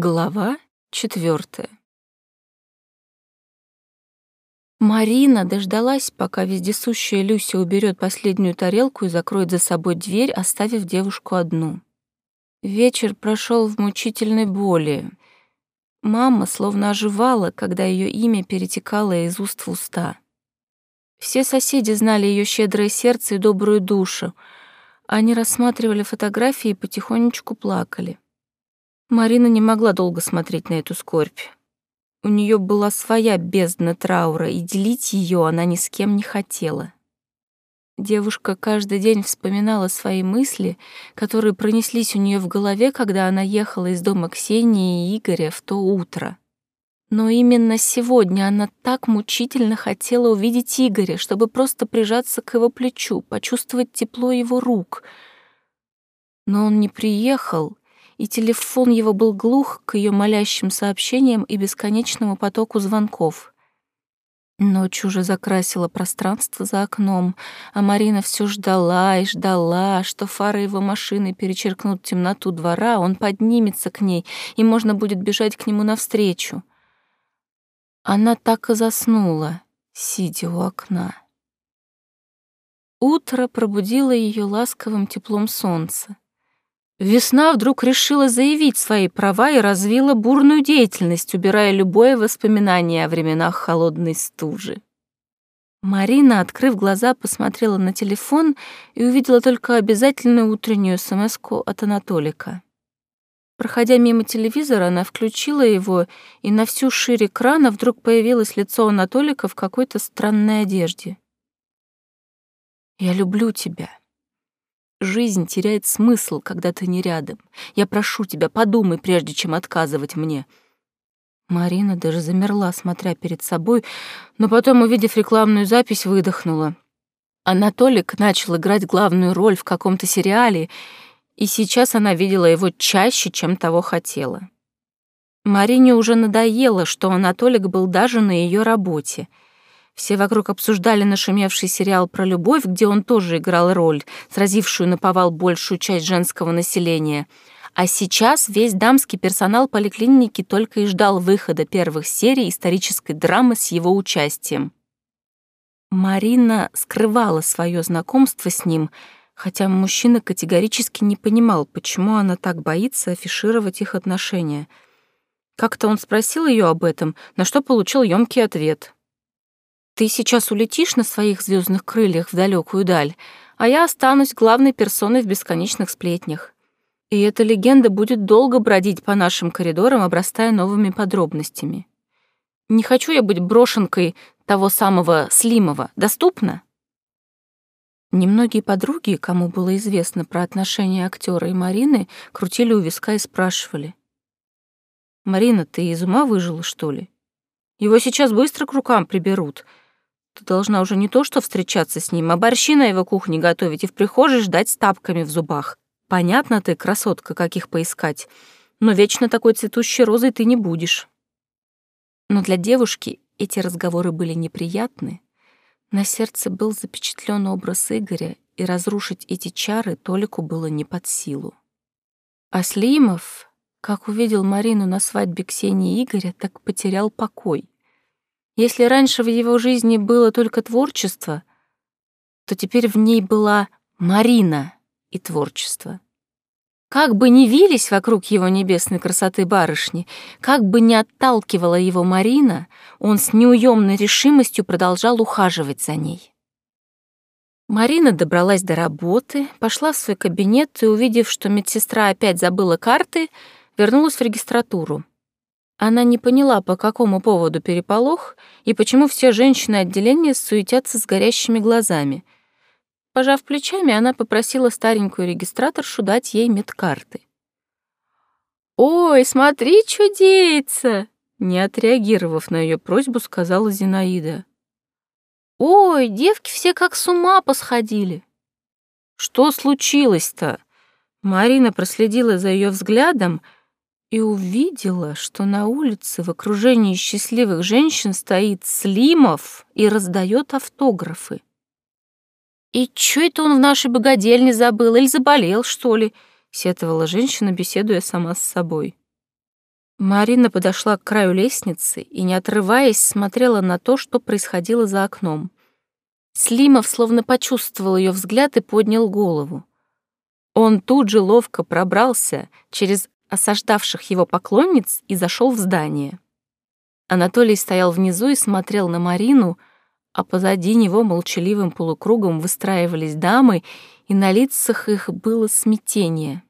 Глава четвертая. Марина дождалась, пока вездесущая Люся уберет последнюю тарелку и закроет за собой дверь, оставив девушку одну. Вечер прошел в мучительной боли. Мама словно оживала, когда ее имя перетекало из уст в уста. Все соседи знали ее щедрое сердце и добрую душу. Они рассматривали фотографии и потихонечку плакали. Марина не могла долго смотреть на эту скорбь. У нее была своя бездна траура, и делить ее она ни с кем не хотела. Девушка каждый день вспоминала свои мысли, которые пронеслись у нее в голове, когда она ехала из дома Ксении и Игоря в то утро. Но именно сегодня она так мучительно хотела увидеть Игоря, чтобы просто прижаться к его плечу, почувствовать тепло его рук. Но он не приехал, и телефон его был глух к ее молящим сообщениям и бесконечному потоку звонков. Ночь уже закрасила пространство за окном, а Марина все ждала и ждала, что фары его машины перечеркнут темноту двора, он поднимется к ней, и можно будет бежать к нему навстречу. Она так и заснула, сидя у окна. Утро пробудило ее ласковым теплом солнца. Весна вдруг решила заявить свои права и развила бурную деятельность, убирая любое воспоминание о временах холодной стужи. Марина, открыв глаза, посмотрела на телефон и увидела только обязательную утреннюю смс от Анатолика. Проходя мимо телевизора, она включила его, и на всю шире экрана вдруг появилось лицо Анатолика в какой-то странной одежде. «Я люблю тебя», Жизнь теряет смысл, когда ты не рядом. Я прошу тебя, подумай, прежде чем отказывать мне». Марина даже замерла, смотря перед собой, но потом, увидев рекламную запись, выдохнула. Анатолик начал играть главную роль в каком-то сериале, и сейчас она видела его чаще, чем того хотела. Марине уже надоело, что Анатолик был даже на ее работе — все вокруг обсуждали нашумевший сериал про любовь, где он тоже играл роль, сразившую на повал большую часть женского населения. А сейчас весь дамский персонал поликлиники только и ждал выхода первых серий исторической драмы с его участием. Марина скрывала свое знакомство с ним, хотя мужчина категорически не понимал, почему она так боится афишировать их отношения. Как-то он спросил ее об этом, на что получил ёмкий ответ — ты сейчас улетишь на своих звездных крыльях в далекую даль, а я останусь главной персоной в бесконечных сплетнях. И эта легенда будет долго бродить по нашим коридорам, обрастая новыми подробностями. Не хочу я быть брошенкой того самого Слимова. Доступно? Немногие подруги, кому было известно про отношения актера и Марины, крутили у виска и спрашивали. «Марина, ты из ума выжила, что ли? Его сейчас быстро к рукам приберут. Ты должна уже не то что встречаться с ним, а борщи на его кухне готовить и в прихожей ждать с тапками в зубах. Понятно ты, красотка, каких поискать, но вечно такой цветущей розой ты не будешь. Но для девушки эти разговоры были неприятны. На сердце был запечатлен образ Игоря, и разрушить эти чары Толику было не под силу. А Слимов, как увидел Марину на свадьбе Ксении Игоря, так потерял покой. Если раньше в его жизни было только творчество, то теперь в ней была Марина и творчество. Как бы ни вились вокруг его небесной красоты барышни, как бы ни отталкивала его Марина, он с неуемной решимостью продолжал ухаживать за ней. Марина добралась до работы, пошла в свой кабинет и, увидев, что медсестра опять забыла карты, вернулась в регистратуру. Она не поняла, по какому поводу переполох и почему все женщины отделения суетятся с горящими глазами. Пожав плечами, она попросила старенькую регистраторшу дать ей медкарты. «Ой, смотри, что деется!» Не отреагировав на ее просьбу, сказала Зинаида. «Ой, девки все как с ума посходили!» «Что случилось-то?» Марина проследила за ее взглядом — и увидела, что на улице в окружении счастливых женщин стоит Слимов и раздает автографы. «И чё это он в нашей богадельне забыл? Или заболел, что ли?» — сетовала женщина, беседуя сама с собой. Марина подошла к краю лестницы и, не отрываясь, смотрела на то, что происходило за окном. Слимов словно почувствовал ее взгляд и поднял голову. Он тут же ловко пробрался через осаждавших его поклонниц и зашел в здание. Анатолий стоял внизу и смотрел на Марину, а позади него молчаливым полукругом выстраивались дамы, и на лицах их было смятение.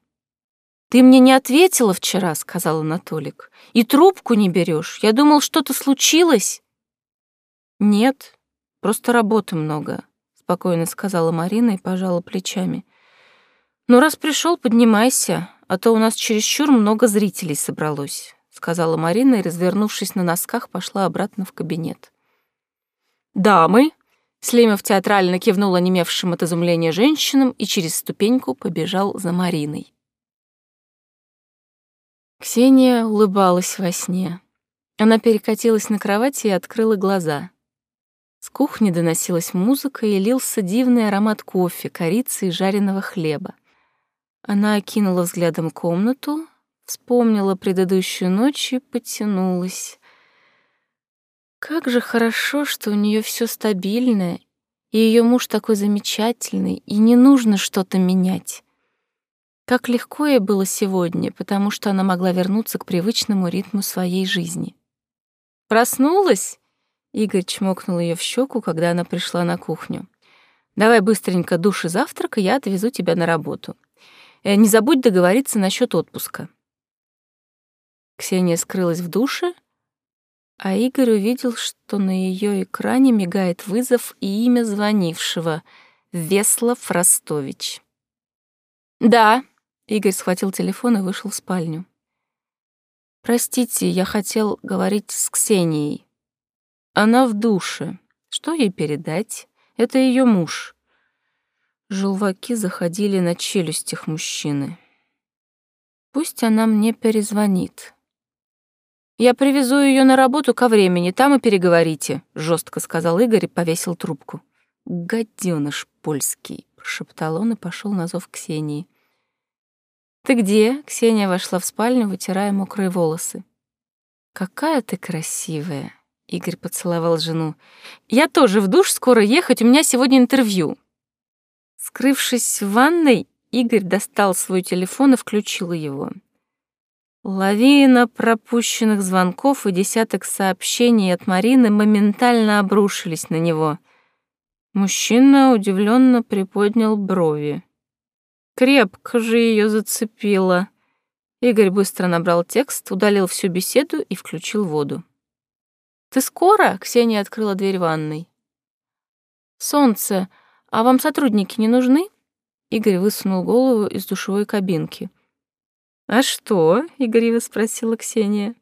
«Ты мне не ответила вчера», — сказал Анатолик, — «и трубку не берешь. Я думал, что-то случилось». «Нет, просто работы много», — спокойно сказала Марина и пожала плечами. «Ну, раз пришел, поднимайся, а то у нас чересчур много зрителей собралось», — сказала Марина и, развернувшись на носках, пошла обратно в кабинет. «Дамы!» — Слимов театрально кивнул онемевшим от изумления женщинам и через ступеньку побежал за Мариной. Ксения улыбалась во сне. Она перекатилась на кровати и открыла глаза. С кухни доносилась музыка и лился дивный аромат кофе, корицы и жареного хлеба. Она окинула взглядом комнату, вспомнила предыдущую ночь и потянулась. Как же хорошо, что у нее все стабильное, и ее муж такой замечательный, и не нужно что-то менять. Как легко ей было сегодня, потому что она могла вернуться к привычному ритму своей жизни. «Проснулась?» — Игорь чмокнул ее в щеку, когда она пришла на кухню. «Давай быстренько душ и завтрак, и я отвезу тебя на работу. Э, не забудь договориться насчет отпуска». Ксения скрылась в душе, а Игорь увидел, что на ее экране мигает вызов и имя звонившего — Веслов Ростович. «Да», Игорь схватил телефон и вышел в спальню. «Простите, я хотел говорить с Ксенией. Она в душе. Что ей передать? Это ее муж». Желваки заходили на челюстях мужчины. «Пусть она мне перезвонит». «Я привезу ее на работу ко времени, там и переговорите», — жестко сказал Игорь и повесил трубку. «Гаденыш польский», — прошептал он и пошел на зов Ксении. «Ты где?» — Ксения вошла в спальню, вытирая мокрые волосы. «Какая ты красивая!» — Игорь поцеловал жену. «Я тоже в душ, скоро ехать, у меня сегодня интервью». Скрывшись в ванной, Игорь достал свой телефон и включил его. Лавина пропущенных звонков и десяток сообщений от Марины моментально обрушились на него. Мужчина удивленно приподнял брови. Крепко же ее зацепило. Игорь быстро набрал текст, удалил всю беседу и включил воду. «Ты скоро?» — Ксения открыла дверь ванной. «Солнце, а вам сотрудники не нужны?» Игорь высунул голову из душевой кабинки. «А что?» — игриво спросила Ксения.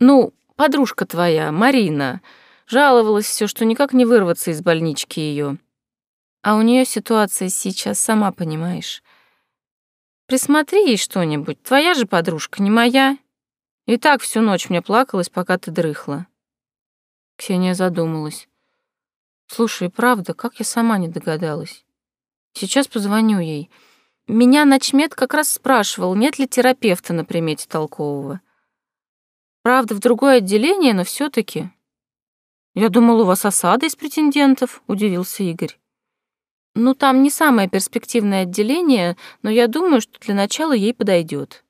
«Ну, подружка твоя, Марина, жаловалась все, что никак не вырваться из больнички ее. А у нее ситуация сейчас, сама понимаешь. Присмотри ей что-нибудь. Твоя же подружка, не моя. И так всю ночь мне плакалась, пока ты дрыхла. Ксения задумалась. Слушай, правда, как я сама не догадалась? Сейчас позвоню ей. Меня начмет как раз спрашивал, нет ли терапевта на примете толкового. Правда, в другое отделение, но все таки Я думал, у вас осада из претендентов, удивился Игорь. Ну, там не самое перспективное отделение, но я думаю, что для начала ей подойдет.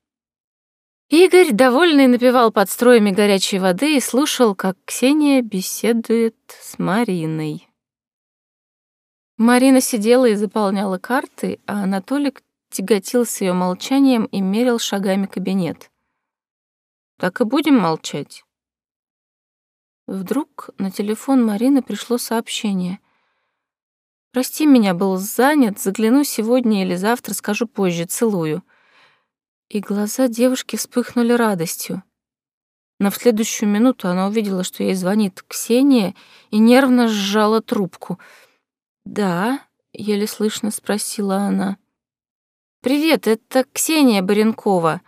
Игорь, довольный, напевал под строями горячей воды и слушал, как Ксения беседует с Мариной. Марина сидела и заполняла карты, а Анатолик тяготился ее молчанием и мерил шагами кабинет. «Так и будем молчать». Вдруг на телефон Марины пришло сообщение — Прости меня, был занят, загляну сегодня или завтра, скажу позже, целую. И глаза девушки вспыхнули радостью. Но в следующую минуту она увидела, что ей звонит Ксения, и нервно сжала трубку. «Да?» — еле слышно спросила она. «Привет, это Ксения Баренкова.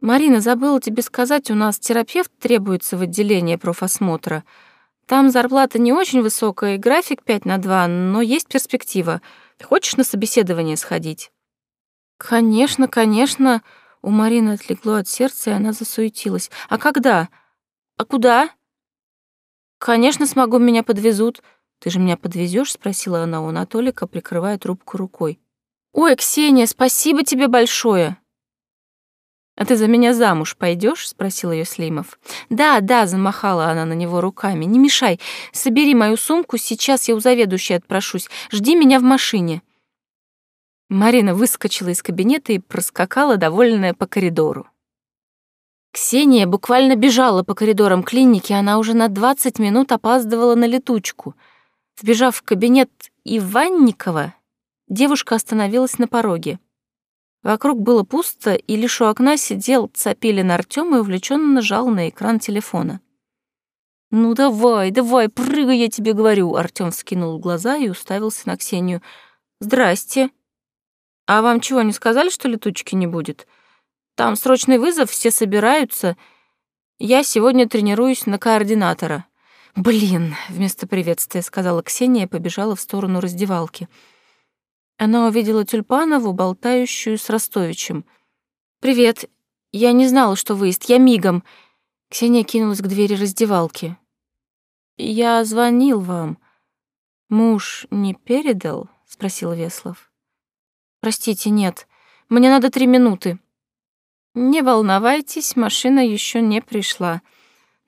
Марина, забыла тебе сказать, у нас терапевт требуется в отделении профосмотра». Там зарплата не очень высокая, график 5 на 2, но есть перспектива. Хочешь на собеседование сходить? Конечно, конечно. У Марины отлегло от сердца, и она засуетилась. «А когда? А куда?» «Конечно, смогу, меня подвезут». «Ты же меня подвезешь? спросила она у Анатолика, прикрывая трубку рукой. «Ой, Ксения, спасибо тебе большое!» «А ты за меня замуж пойдешь? спросил ее Слимов. «Да, да», — замахала она на него руками. «Не мешай. Собери мою сумку, сейчас я у заведующей отпрошусь. Жди меня в машине». Марина выскочила из кабинета и проскакала, довольная, по коридору. Ксения буквально бежала по коридорам клиники, она уже на 20 минут опаздывала на летучку. Вбежав в кабинет Иванникова, девушка остановилась на пороге. Вокруг было пусто, и лишь у окна сидел Цапилин Артём и увлеченно нажал на экран телефона. «Ну давай, давай, прыгай, я тебе говорю!» Артём вскинул глаза и уставился на Ксению. «Здрасте. А вам чего, не сказали, что летучки не будет? Там срочный вызов, все собираются. Я сегодня тренируюсь на координатора». «Блин!» — вместо приветствия сказала Ксения и побежала в сторону раздевалки. Она увидела Тюльпанову, болтающую с Ростовичем. «Привет. Я не знала, что выезд. Я мигом». Ксения кинулась к двери раздевалки. «Я звонил вам. Муж не передал?» — спросил Веслов. «Простите, нет. Мне надо три минуты». «Не волновайтесь, машина еще не пришла.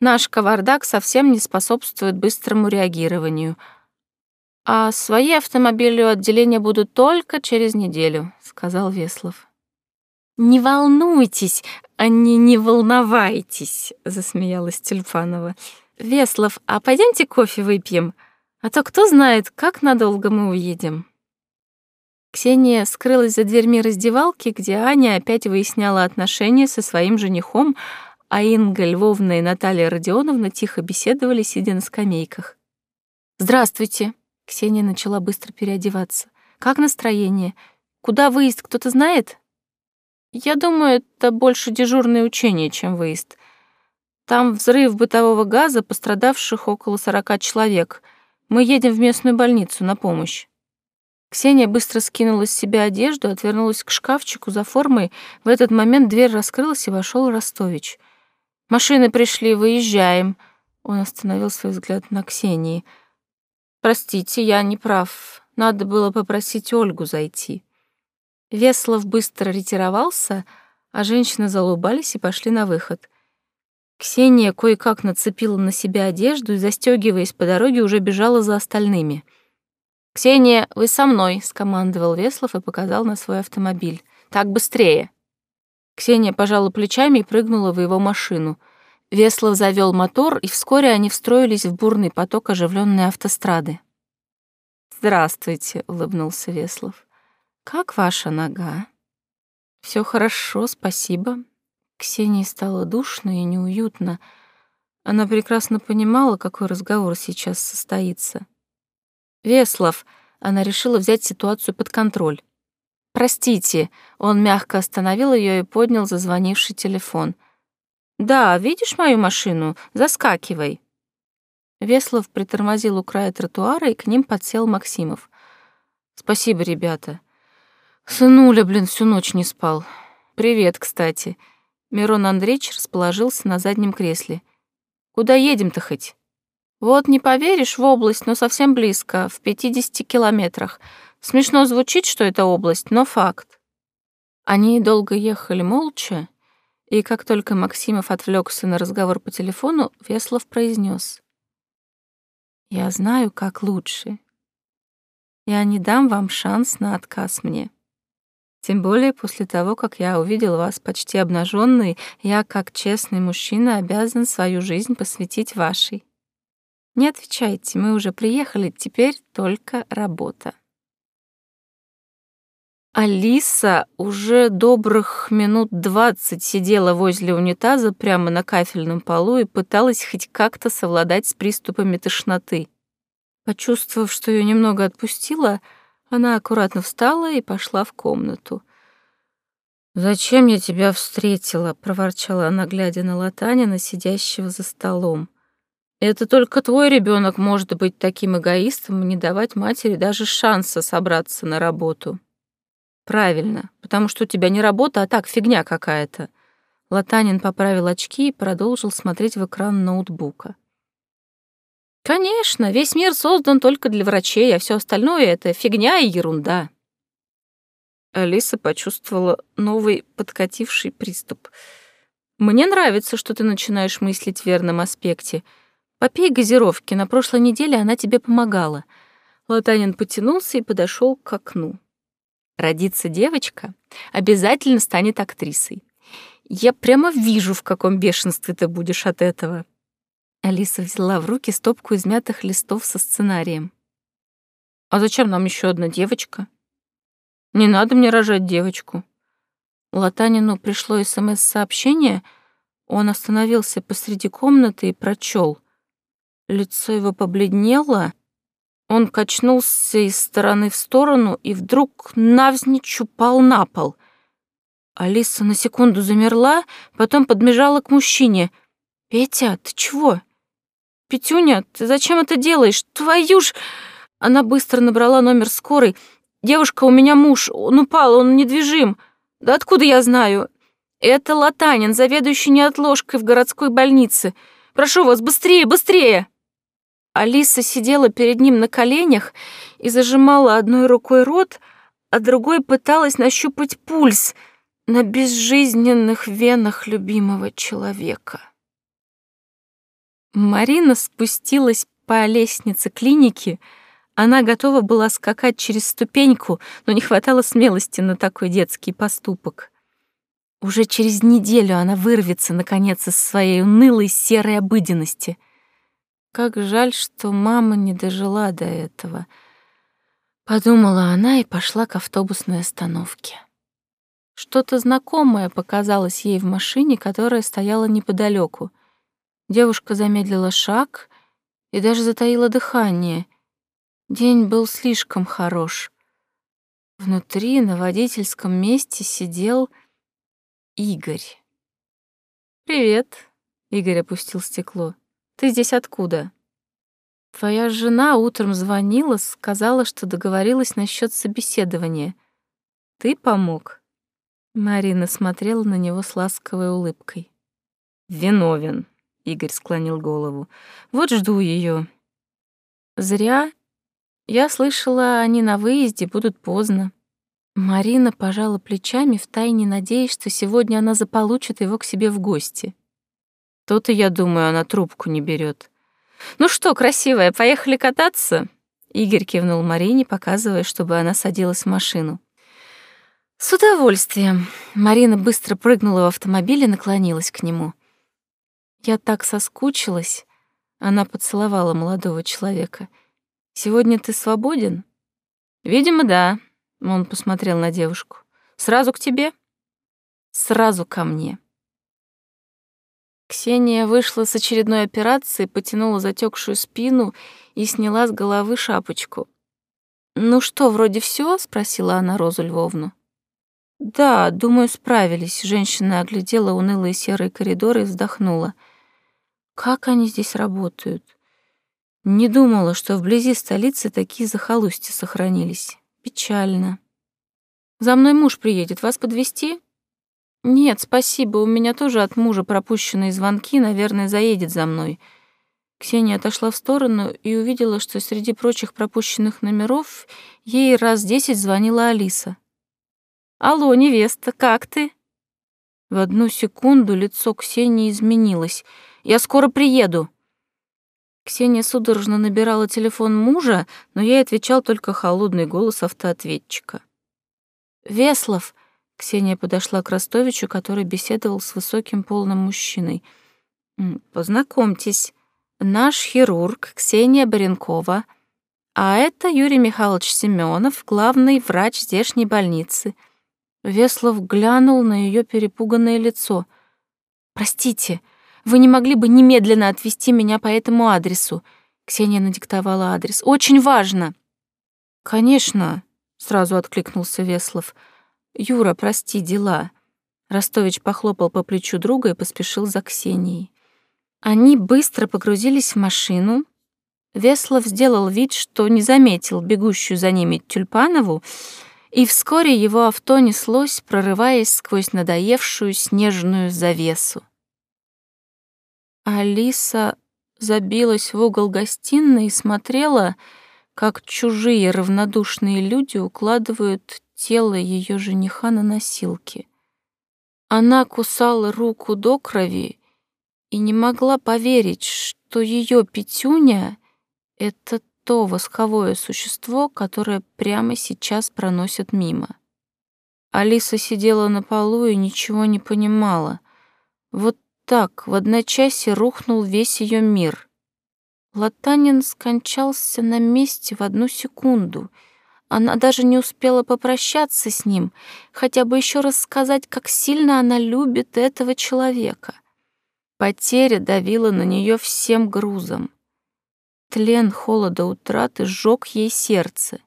Наш кавардак совсем не способствует быстрому реагированию», а свои автомобили у отделения будут только через неделю, сказал Веслов. Не волнуйтесь, а не не волновайтесь, засмеялась Тюльпанова. Веслов, а пойдемте кофе выпьем, а то кто знает, как надолго мы уедем. Ксения скрылась за дверьми раздевалки, где Аня опять выясняла отношения со своим женихом, а Инга Львовна и Наталья Родионовна тихо беседовали, сидя на скамейках. «Здравствуйте», Ксения начала быстро переодеваться. «Как настроение? Куда выезд, кто-то знает?» «Я думаю, это больше дежурное учение, чем выезд. Там взрыв бытового газа, пострадавших около сорока человек. Мы едем в местную больницу на помощь». Ксения быстро скинула с себя одежду, отвернулась к шкафчику за формой. В этот момент дверь раскрылась, и вошел Ростович. «Машины пришли, выезжаем». Он остановил свой взгляд на Ксении — Простите, я не прав. Надо было попросить Ольгу зайти. Веслов быстро ретировался, а женщины залубались и пошли на выход. Ксения кое-как нацепила на себя одежду и, застегиваясь по дороге, уже бежала за остальными. «Ксения, вы со мной», — скомандовал Веслов и показал на свой автомобиль. «Так быстрее». Ксения пожала плечами и прыгнула в его машину — Веслов завел мотор, и вскоре они встроились в бурный поток оживленной автострады. «Здравствуйте», — улыбнулся Веслов. «Как ваша нога?» Все хорошо, спасибо». Ксении стало душно и неуютно. Она прекрасно понимала, какой разговор сейчас состоится. «Веслов», — она решила взять ситуацию под контроль. «Простите», — он мягко остановил ее и поднял зазвонивший телефон — «Да, видишь мою машину? Заскакивай». Веслов притормозил у края тротуара, и к ним подсел Максимов. «Спасибо, ребята. Сынуля, блин, всю ночь не спал. Привет, кстати». Мирон Андреевич расположился на заднем кресле. «Куда едем-то хоть?» «Вот, не поверишь, в область, но совсем близко, в 50 километрах. Смешно звучит, что это область, но факт». Они долго ехали молча, и как только Максимов отвлекся на разговор по телефону, Веслов произнес: «Я знаю, как лучше. Я не дам вам шанс на отказ мне. Тем более после того, как я увидел вас почти обнаженной, я, как честный мужчина, обязан свою жизнь посвятить вашей. Не отвечайте, мы уже приехали, теперь только работа». Алиса уже добрых минут двадцать сидела возле унитаза прямо на кафельном полу и пыталась хоть как-то совладать с приступами тошноты. Почувствовав, что ее немного отпустило, она аккуратно встала и пошла в комнату. «Зачем я тебя встретила?» — проворчала она, глядя на Латанина, сидящего за столом. «Это только твой ребенок может быть таким эгоистом и не давать матери даже шанса собраться на работу». Правильно, потому что у тебя не работа, а так фигня какая-то. Латанин поправил очки и продолжил смотреть в экран ноутбука. Конечно, весь мир создан только для врачей, а все остальное — это фигня и ерунда. Алиса почувствовала новый подкативший приступ. «Мне нравится, что ты начинаешь мыслить в верном аспекте. Попей газировки, на прошлой неделе она тебе помогала». Латанин потянулся и подошел к окну. «Родится девочка, обязательно станет актрисой. Я прямо вижу, в каком бешенстве ты будешь от этого». Алиса взяла в руки стопку измятых листов со сценарием. «А зачем нам еще одна девочка?» «Не надо мне рожать девочку». Латанину пришло СМС-сообщение, он остановился посреди комнаты и прочел. Лицо его побледнело, он качнулся из стороны в сторону и вдруг навзничь упал на пол. Алиса на секунду замерла, потом подбежала к мужчине. «Петя, ты чего?» «Петюня, ты зачем это делаешь? Твою ж...» Она быстро набрала номер скорой. «Девушка, у меня муж, он упал, он недвижим. Да откуда я знаю? Это Латанин, заведующий неотложкой в городской больнице. Прошу вас, быстрее, быстрее!» Алиса сидела перед ним на коленях и зажимала одной рукой рот, а другой пыталась нащупать пульс на безжизненных венах любимого человека. Марина спустилась по лестнице клиники. Она готова была скакать через ступеньку, но не хватало смелости на такой детский поступок. Уже через неделю она вырвется, наконец, из своей унылой серой обыденности. Как жаль, что мама не дожила до этого. Подумала она и пошла к автобусной остановке. Что-то знакомое показалось ей в машине, которая стояла неподалеку — Девушка замедлила шаг и даже затаила дыхание. День был слишком хорош. Внутри, на водительском месте, сидел Игорь. «Привет», — Игорь опустил стекло. «Ты здесь откуда?» «Твоя жена утром звонила, сказала, что договорилась насчет собеседования. Ты помог?» Марина смотрела на него с ласковой улыбкой. «Виновен», Игорь склонил голову. Вот жду ее. Зря. Я слышала, они на выезде будут поздно. Марина пожала плечами, втайне надеясь, что сегодня она заполучит его к себе в гости. То-то, я думаю, она трубку не берет. «Ну что, красивая, поехали кататься?» Игорь кивнул Марине, показывая, чтобы она садилась в машину. «С удовольствием». Марина быстро прыгнула в автомобиль и наклонилась к нему. Я так соскучилась. Она поцеловала молодого человека. Сегодня ты свободен? Видимо, да. Он посмотрел на девушку. Сразу к тебе? Сразу ко мне. Ксения вышла с очередной операции, потянула затекшую спину и сняла с головы шапочку. «Ну что, вроде все? спросила она Розу Львовну. «Да, думаю, справились», — женщина оглядела унылые серые коридоры и вздохнула — как они здесь работают? Не думала, что вблизи столицы такие захолустья сохранились. Печально. За мной муж приедет, вас подвести? Нет, спасибо, у меня тоже от мужа пропущенные звонки, наверное, заедет за мной. Ксения отошла в сторону и увидела, что среди прочих пропущенных номеров ей раз десять звонила Алиса. «Алло, невеста, как ты?» В одну секунду лицо Ксении изменилось — я скоро приеду». Ксения судорожно набирала телефон мужа, но ей отвечал только холодный голос автоответчика. «Веслов!» — Ксения подошла к Ростовичу, который беседовал с высоким полным мужчиной. «Познакомьтесь, наш хирург Ксения Баренкова, а это Юрий Михайлович Семенов, главный врач здешней больницы». Веслов глянул на ее перепуганное лицо. «Простите», вы не могли бы немедленно отвезти меня по этому адресу?» Ксения надиктовала адрес. «Очень важно!» «Конечно», — сразу откликнулся Веслов. «Юра, прости, дела». Ростович похлопал по плечу друга и поспешил за Ксенией. Они быстро погрузились в машину. Веслов сделал вид, что не заметил бегущую за ними Тюльпанову, и вскоре его авто неслось, прорываясь сквозь надоевшую снежную завесу. Алиса забилась в угол гостиной и смотрела, как чужие равнодушные люди укладывают тело ее жениха на носилки. Она кусала руку до крови и не могла поверить, что ее пятюня — это то восковое существо, которое прямо сейчас проносит мимо. Алиса сидела на полу и ничего не понимала. Вот так в одночасье рухнул весь ее мир. Латанин скончался на месте в одну секунду. Она даже не успела попрощаться с ним, хотя бы еще раз сказать, как сильно она любит этого человека. Потеря давила на нее всем грузом. Тлен холода утраты сжег ей сердце.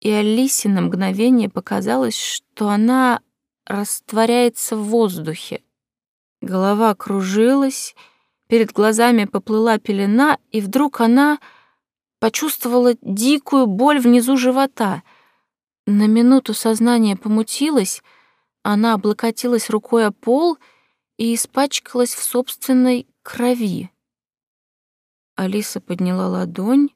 И Алисе на мгновение показалось, что она растворяется в воздухе. Голова кружилась, перед глазами поплыла пелена, и вдруг она почувствовала дикую боль внизу живота. На минуту сознание помутилось, она облокотилась рукой о пол и испачкалась в собственной крови. Алиса подняла ладонь,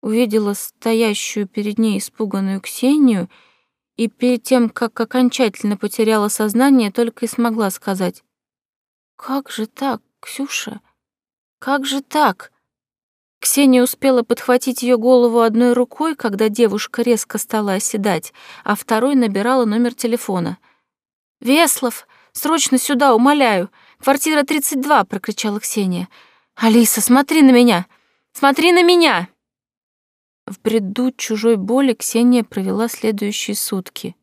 увидела стоящую перед ней испуганную Ксению и перед тем, как окончательно потеряла сознание, только и смогла сказать «Как же так, Ксюша? Как же так?» Ксения успела подхватить ее голову одной рукой, когда девушка резко стала оседать, а второй набирала номер телефона. «Веслов, срочно сюда, умоляю! Квартира 32!» — прокричала Ксения. «Алиса, смотри на меня! Смотри на меня!» В бреду чужой боли Ксения провела следующие сутки.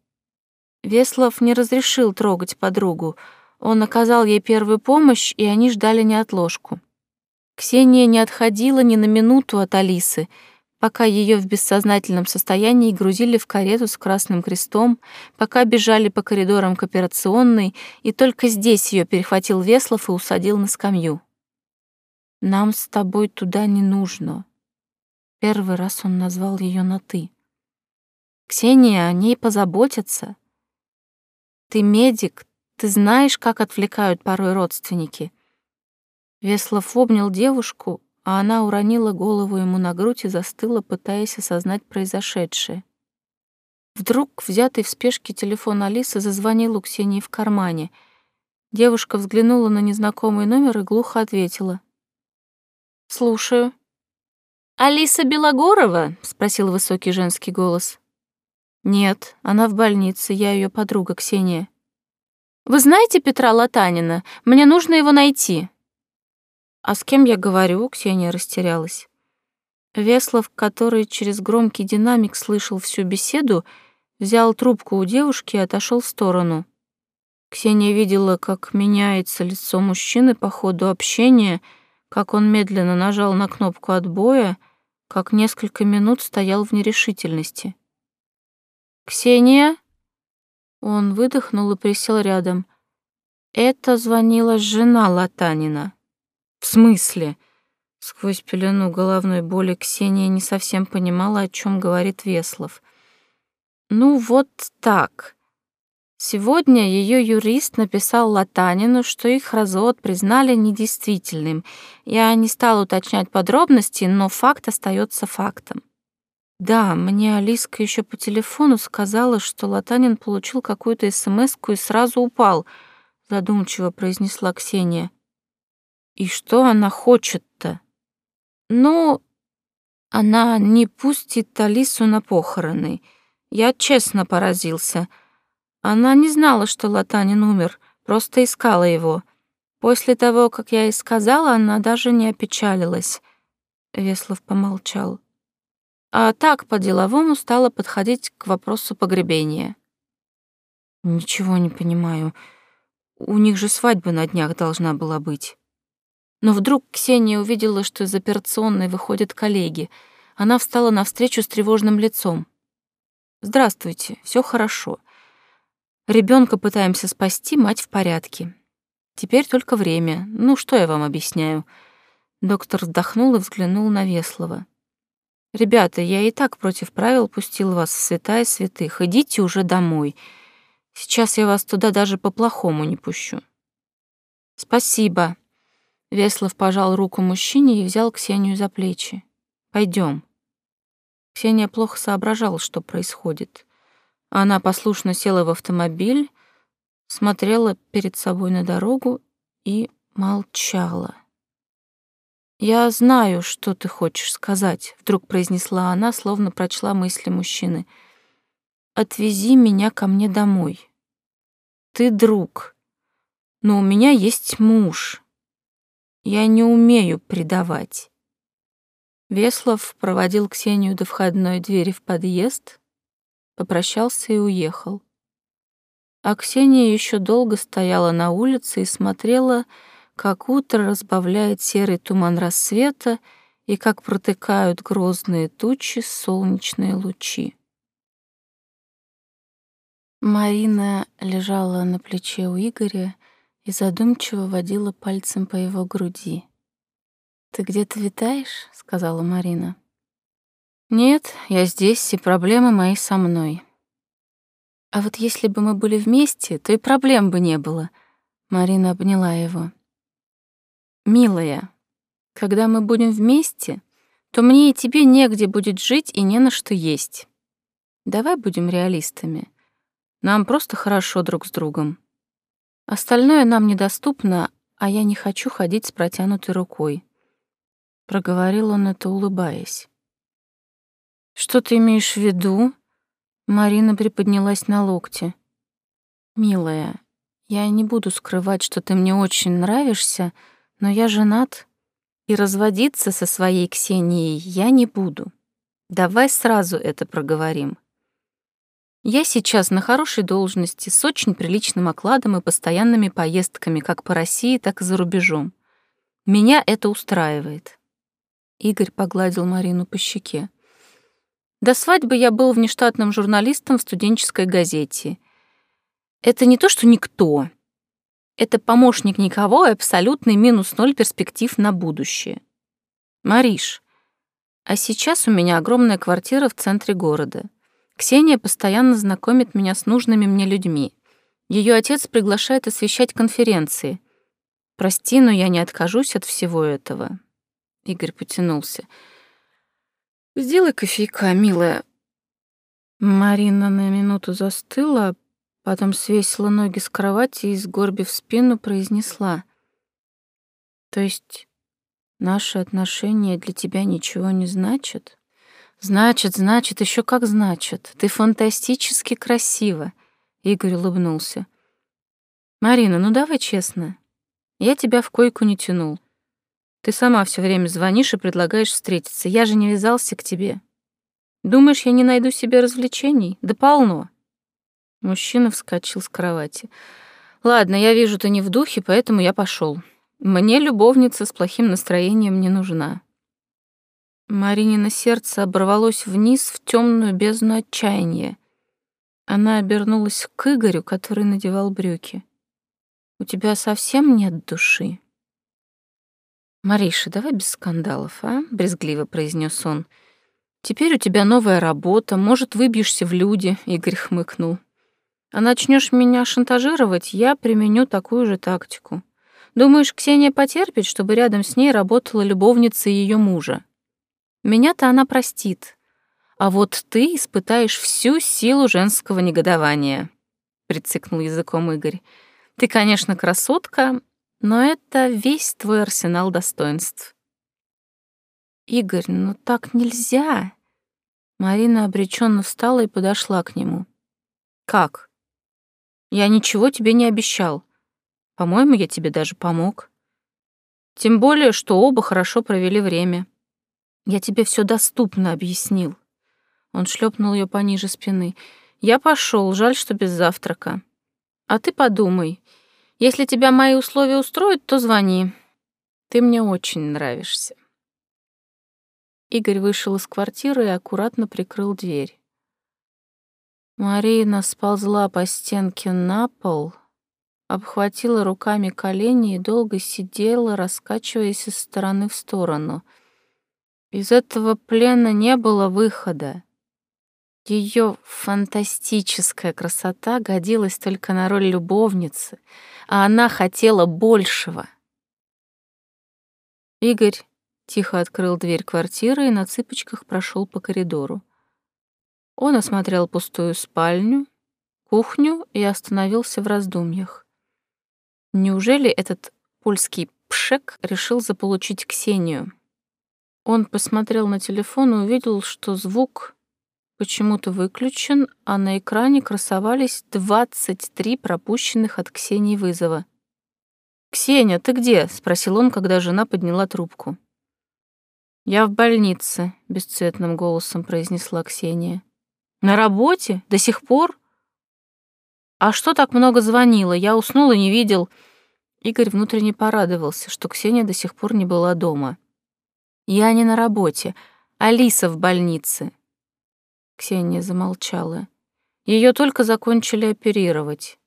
Веслов не разрешил трогать подругу. Он оказал ей первую помощь, и они ждали неотложку. Ксения не отходила ни на минуту от Алисы, пока ее в бессознательном состоянии грузили в карету с красным крестом, пока бежали по коридорам к операционной, и только здесь ее перехватил Веслов и усадил на скамью. Нам с тобой туда не нужно. Первый раз он назвал ее на «ты». Ксения о ней позаботится. Ты медик, ты знаешь, как отвлекают порой родственники. Веслов обнял девушку, а она уронила голову ему на грудь и застыла, пытаясь осознать произошедшее. Вдруг, взятый в спешке телефон Алисы, зазвонил у Ксении в кармане. Девушка взглянула на незнакомый номер и глухо ответила. «Слушаю». «Алиса Белогорова?» — спросил высокий женский голос. «Нет, она в больнице, я ее подруга Ксения». «Вы знаете Петра Латанина? Мне нужно его найти». «А с кем я говорю?» — Ксения растерялась. Веслов, который через громкий динамик слышал всю беседу, взял трубку у девушки и отошел в сторону. Ксения видела, как меняется лицо мужчины по ходу общения — как он медленно нажал на кнопку отбоя, как несколько минут стоял в нерешительности. «Ксения?» Он выдохнул и присел рядом. Это звонила жена Латанина. «В смысле?» Сквозь пелену головной боли Ксения не совсем понимала, о чем говорит Веслов. «Ну вот так. Сегодня ее юрист написал Латанину, что их развод признали недействительным. Я не стала уточнять подробности, но факт остается фактом. Да, мне Алиска еще по телефону сказала, что Латанин получил какую-то смс и сразу упал, задумчиво произнесла Ксения. И что она хочет-то? Ну, она не пустит Алису на похороны. Я честно поразился — она не знала, что Латанин умер, просто искала его. После того, как я ей сказала, она даже не опечалилась. Веслов помолчал. А так по-деловому стала подходить к вопросу погребения. Ничего не понимаю. У них же свадьба на днях должна была быть. Но вдруг Ксения увидела, что из операционной выходят коллеги. Она встала навстречу с тревожным лицом. «Здравствуйте, все хорошо. Ребенка пытаемся спасти, мать в порядке. Теперь только время. Ну, что я вам объясняю?» Доктор вздохнул и взглянул на Веслова. Ребята, я и так против правил пустил вас в святая святых. Идите уже домой. Сейчас я вас туда даже по-плохому не пущу. Спасибо. Веслов пожал руку мужчине и взял Ксению за плечи. Пойдем. Ксения плохо соображала, что происходит. Она послушно села в автомобиль, смотрела перед собой на дорогу и молчала. «Я знаю, что ты хочешь сказать», — вдруг произнесла она, словно прочла мысли мужчины. «Отвези меня ко мне домой. Ты друг, но у меня есть муж. Я не умею предавать». Веслов проводил Ксению до входной двери в подъезд, попрощался и уехал. А Ксения еще долго стояла на улице и смотрела, как утро разбавляет серый туман рассвета и как протыкают грозные тучи солнечные лучи. Марина лежала на плече у Игоря задумчиво водила пальцем по его груди. «Ты где-то витаешь?» — сказала Марина. «Нет, я здесь, и проблемы мои со мной». «А вот если бы мы были вместе, то и проблем бы не было», — Марина обняла его. «Милая, когда мы будем вместе, то мне и тебе негде будет жить и не на что есть. Давай будем реалистами. Нам просто хорошо друг с другом. Остальное нам недоступно, а я не хочу ходить с протянутой рукой проговорил он это, улыбаясь. Что ты имеешь в виду? Марина приподнялась на локте. Милая, я не буду скрывать, что ты мне очень нравишься, но я женат, и разводиться со своей Ксенией я не буду. Давай сразу это проговорим. Я сейчас на хорошей должности, с очень приличным окладом и постоянными поездками как по России, так и за рубежом. Меня это устраивает. Игорь погладил Марину по щеке. До свадьбы я был внештатным журналистом в студенческой газете. Это не то, что никто. Это помощник никого и абсолютный минус ноль перспектив на будущее. Мариш, а сейчас у меня огромная квартира в центре города. Ксения постоянно знакомит меня с нужными мне людьми. Ее отец приглашает освещать конференции. Прости, но я не откажусь от всего этого. Игорь потянулся. «Сделай кофейка, милая». Марина на минуту застыла, потом свесила ноги с кровати и, сгорбив спину, произнесла. «То есть наши отношения для тебя ничего не значат?» «Значит, значит, еще как значит. Ты фантастически красива», — Игорь улыбнулся. «Марина, ну давай честно. Я тебя в койку не тянул. Ты сама все время звонишь и предлагаешь встретиться. Я же не вязался к тебе. Думаешь, я не найду себе развлечений? Да полно. Мужчина вскочил с кровати. Ладно, я вижу, ты не в духе, поэтому я пошел. Мне любовница с плохим настроением не нужна. Маринина сердце оборвалось вниз в темную бездну отчаяния. Она обернулась к Игорю, который надевал брюки. «У тебя совсем нет души?» «Мариша, давай без скандалов, а?» — брезгливо произнес он. «Теперь у тебя новая работа, может, выбьешься в люди», — Игорь хмыкнул. «А начнешь меня шантажировать, я применю такую же тактику. Думаешь, Ксения потерпит, чтобы рядом с ней работала любовница ее мужа? Меня-то она простит, а вот ты испытаешь всю силу женского негодования», — прицикнул языком Игорь. «Ты, конечно, красотка, но это весь твой арсенал достоинств. Игорь, ну так нельзя. Марина обреченно встала и подошла к нему. Как? Я ничего тебе не обещал. По-моему, я тебе даже помог. Тем более, что оба хорошо провели время. Я тебе все доступно объяснил. Он шлепнул ее пониже спины. Я пошел, жаль, что без завтрака. А ты подумай, если тебя мои условия устроят, то звони. Ты мне очень нравишься. Игорь вышел из квартиры и аккуратно прикрыл дверь. Марина сползла по стенке на пол, обхватила руками колени и долго сидела, раскачиваясь из стороны в сторону. Из этого плена не было выхода. Ее фантастическая красота годилась только на роль любовницы, а она хотела большего. Игорь тихо открыл дверь квартиры и на цыпочках прошел по коридору. Он осмотрел пустую спальню, кухню и остановился в раздумьях. Неужели этот польский пшек решил заполучить Ксению? Он посмотрел на телефон и увидел, что звук почему-то выключен, а на экране красовались 23 пропущенных от Ксении вызова. «Ксения, ты где?» — спросил он, когда жена подняла трубку. «Я в больнице», — бесцветным голосом произнесла Ксения. «На работе? До сих пор?» «А что так много звонила? Я уснул и не видел». Игорь внутренне порадовался, что Ксения до сих пор не была дома. «Я не на работе. Алиса в больнице». Ксения замолчала. Ее только закончили оперировать.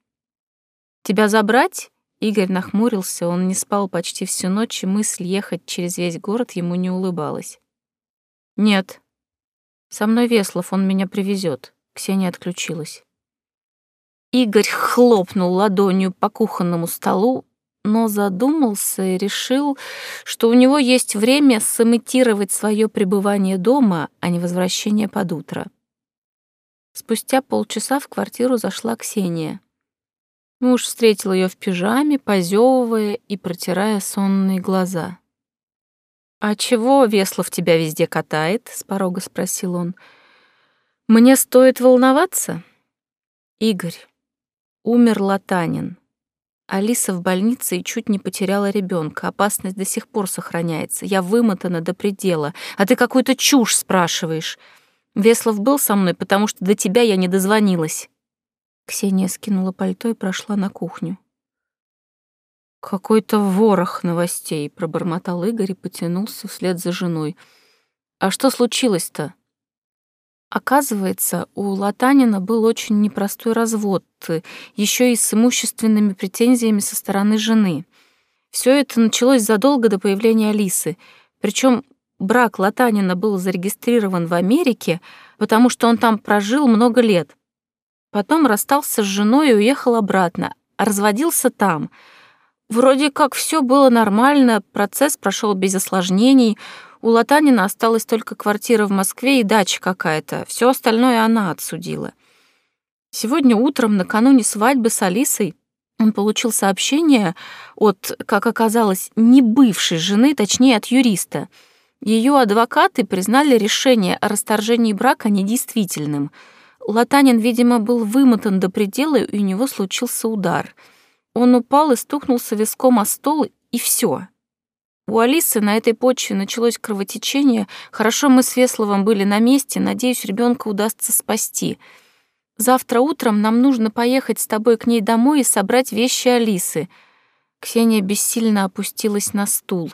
«Тебя забрать?» Игорь нахмурился, он не спал почти всю ночь, и мысль ехать через весь город ему не улыбалась. «Нет. Со мной Веслов, он меня привезет. Ксения отключилась. Игорь хлопнул ладонью по кухонному столу, но задумался и решил, что у него есть время сымитировать свое пребывание дома, а не возвращение под утро. Спустя полчаса в квартиру зашла Ксения. Муж встретил ее в пижаме, позевывая и протирая сонные глаза. «А чего Веслов тебя везде катает?» — с порога спросил он. «Мне стоит волноваться?» «Игорь, умер Латанин. Алиса в больнице и чуть не потеряла ребенка. Опасность до сих пор сохраняется. Я вымотана до предела. А ты какую-то чушь спрашиваешь. Веслов был со мной, потому что до тебя я не дозвонилась». Ксения скинула пальто и прошла на кухню. «Какой-то ворох новостей», — пробормотал Игорь и потянулся вслед за женой. «А что случилось-то?» Оказывается, у Латанина был очень непростой развод, еще и с имущественными претензиями со стороны жены. Все это началось задолго до появления Алисы, причем брак Латанина был зарегистрирован в Америке, потому что он там прожил много лет. Потом расстался с женой и уехал обратно, а разводился там. Вроде как все было нормально, процесс прошел без осложнений. У Латанина осталась только квартира в Москве и дача какая-то. Все остальное она отсудила. Сегодня утром, накануне свадьбы с Алисой, он получил сообщение от, как оказалось, не бывшей жены, точнее, от юриста. Ее адвокаты признали решение о расторжении брака недействительным — Латанин, видимо, был вымотан до предела, и у него случился удар. Он упал и стукнулся виском о стол, и все. У Алисы на этой почве началось кровотечение. Хорошо мы с Весловым были на месте, надеюсь, ребенка удастся спасти. Завтра утром нам нужно поехать с тобой к ней домой и собрать вещи Алисы. Ксения бессильно опустилась на стул.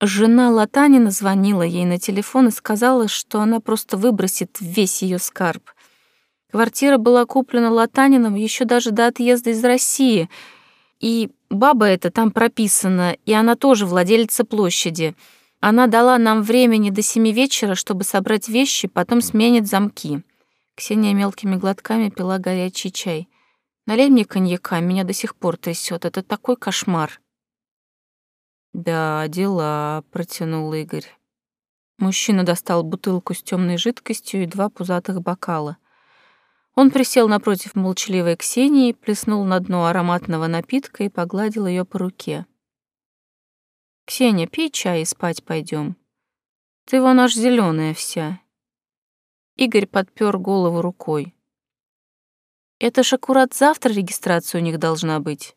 Жена Латанина звонила ей на телефон и сказала, что она просто выбросит весь ее скарб. Квартира была куплена Латанином еще даже до отъезда из России, и баба эта там прописана, и она тоже владелица площади. Она дала нам времени до семи вечера, чтобы собрать вещи, потом сменит замки. Ксения мелкими глотками пила горячий чай. Налей мне коньяка, меня до сих пор трясет. Это такой кошмар. Да, дела, протянул Игорь. Мужчина достал бутылку с темной жидкостью и два пузатых бокала. Он присел напротив молчаливой Ксении, плеснул на дно ароматного напитка и погладил ее по руке. «Ксения, пей чай и спать пойдем. Ты вон аж зеленая вся». Игорь подпер голову рукой. «Это ж аккурат завтра регистрация у них должна быть».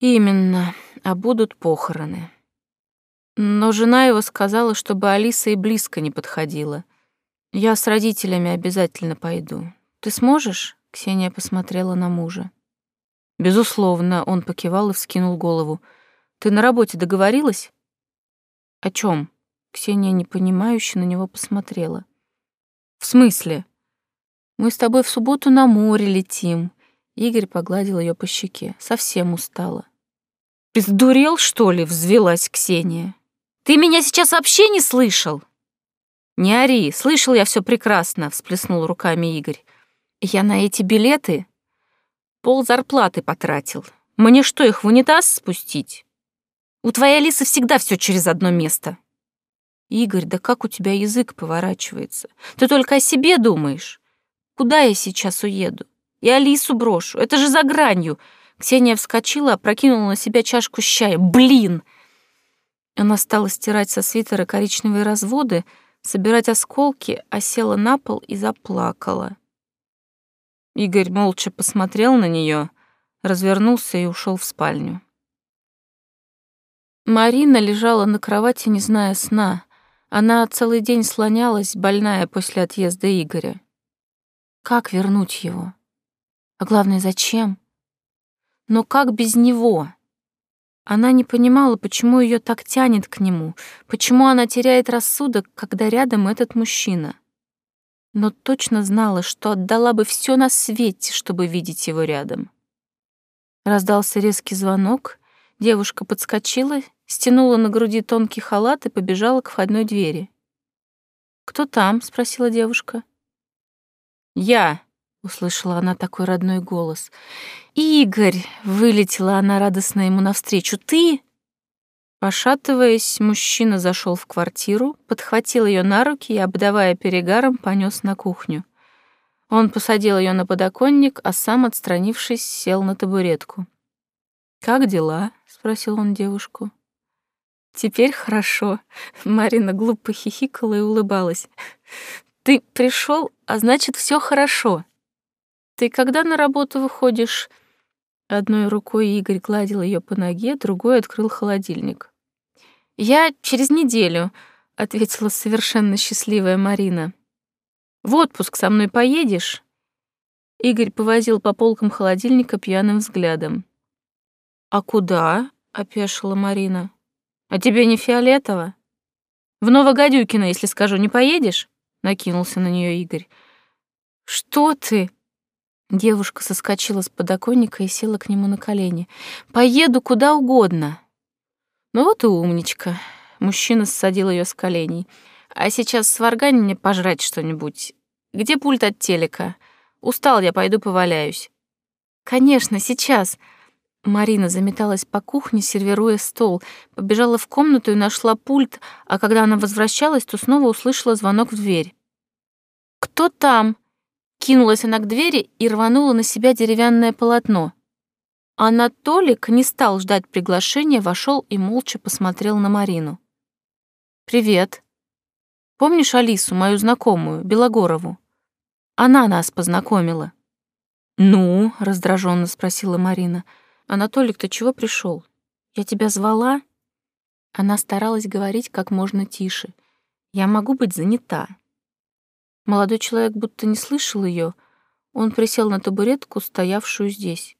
«Именно, а будут похороны». Но жена его сказала, чтобы Алиса и близко не подходила. Я с родителями обязательно пойду. Ты сможешь? Ксения посмотрела на мужа. Безусловно, он покивал и вскинул голову. Ты на работе договорилась? О чем? Ксения непонимающе на него посмотрела. В смысле? Мы с тобой в субботу на море летим. Игорь погладил ее по щеке. Совсем устала. Сдурел, что ли? взвелась Ксения. Ты меня сейчас вообще не слышал?» «Не ори, слышал я все прекрасно», — всплеснул руками Игорь. «Я на эти билеты пол зарплаты потратил. Мне что, их в унитаз спустить? У твоей Алисы всегда все через одно место». «Игорь, да как у тебя язык поворачивается? Ты только о себе думаешь. Куда я сейчас уеду? И Алису брошу. Это же за гранью». Ксения вскочила, опрокинула на себя чашку с чаем. «Блин!» Она стала стирать со свитера коричневые разводы, собирать осколки, а села на пол и заплакала. Игорь молча посмотрел на нее, развернулся и ушел в спальню. Марина лежала на кровати, не зная сна. Она целый день слонялась, больная после отъезда Игоря. Как вернуть его? А главное, зачем? Но как без него? Она не понимала, почему ее так тянет к нему, почему она теряет рассудок, когда рядом этот мужчина. Но точно знала, что отдала бы все на свете, чтобы видеть его рядом. Раздался резкий звонок, девушка подскочила, стянула на груди тонкий халат и побежала к входной двери. «Кто там?» — спросила девушка. «Я», Услышала она такой родной голос. «Игорь!» — вылетела она радостно ему навстречу. «Ты?» Пошатываясь, мужчина зашел в квартиру, подхватил ее на руки и, обдавая перегаром, понес на кухню. Он посадил ее на подоконник, а сам, отстранившись, сел на табуретку. «Как дела?» — спросил он девушку. «Теперь хорошо». Марина глупо хихикала и улыбалась. «Ты пришел, а значит, все хорошо». «Ты когда на работу выходишь?» Одной рукой Игорь гладил ее по ноге, другой открыл холодильник. «Я через неделю», — ответила совершенно счастливая Марина. «В отпуск со мной поедешь?» Игорь повозил по полкам холодильника пьяным взглядом. «А куда?» — опешила Марина. «А тебе не фиолетово?» «В Новогодюкино, если скажу, не поедешь?» — накинулся на нее Игорь. «Что ты?» Девушка соскочила с подоконника и села к нему на колени. «Поеду куда угодно». «Ну вот и умничка». Мужчина ссадил ее с коленей. «А сейчас сваргань мне пожрать что-нибудь. Где пульт от телека? Устал я, пойду поваляюсь». «Конечно, сейчас». Марина заметалась по кухне, сервируя стол, побежала в комнату и нашла пульт, а когда она возвращалась, то снова услышала звонок в дверь. «Кто там?» Кинулась она к двери и рванула на себя деревянное полотно. Анатолик не стал ждать приглашения, вошел и молча посмотрел на Марину. «Привет. Помнишь Алису, мою знакомую, Белогорову? Она нас познакомила». «Ну?» — раздраженно спросила Марина. «Анатолик, ты чего пришел? Я тебя звала?» Она старалась говорить как можно тише. «Я могу быть занята. Молодой человек будто не слышал ее. Он присел на табуретку, стоявшую здесь.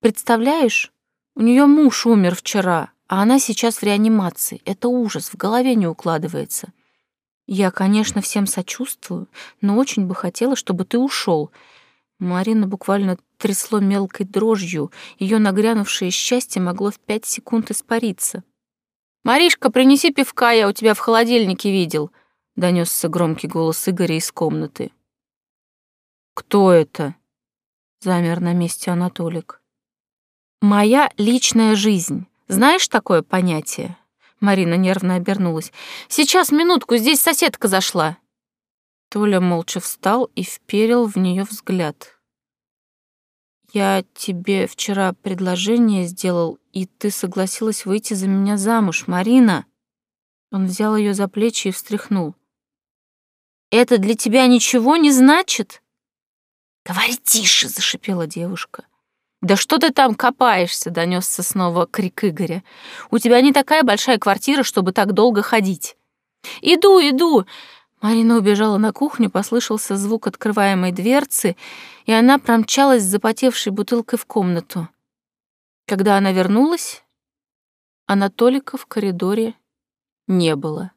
«Представляешь, у нее муж умер вчера, а она сейчас в реанимации. Это ужас, в голове не укладывается. Я, конечно, всем сочувствую, но очень бы хотела, чтобы ты ушел. Марина буквально трясло мелкой дрожью, ее нагрянувшее счастье могло в пять секунд испариться. «Маришка, принеси пивка, я у тебя в холодильнике видел», донесся громкий голос Игоря из комнаты. Кто это? замер на месте Анатолик. Моя личная жизнь. Знаешь такое понятие? Марина нервно обернулась. Сейчас, минутку, здесь соседка зашла. Толя молча встал и вперил в нее взгляд. Я тебе вчера предложение сделал, и ты согласилась выйти за меня замуж, Марина. Он взял ее за плечи и встряхнул. Это для тебя ничего не значит?» «Говори тише!» — зашипела девушка. «Да что ты там копаешься?» — донесся снова крик Игоря. «У тебя не такая большая квартира, чтобы так долго ходить». «Иду, иду!» Марина убежала на кухню, послышался звук открываемой дверцы, и она промчалась с запотевшей бутылкой в комнату. Когда она вернулась, Анатолика в коридоре не было.